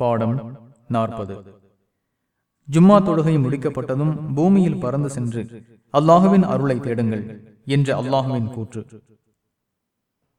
பாடம் நாற்பது. ஜும்மா தொழுகை முடிக்கப்பட்டதும் பூமியில் பறந்து சென்று அல்லாஹுவின் அருளை தேடுங்கள் என்று அல்லாஹுவின் கூற்று.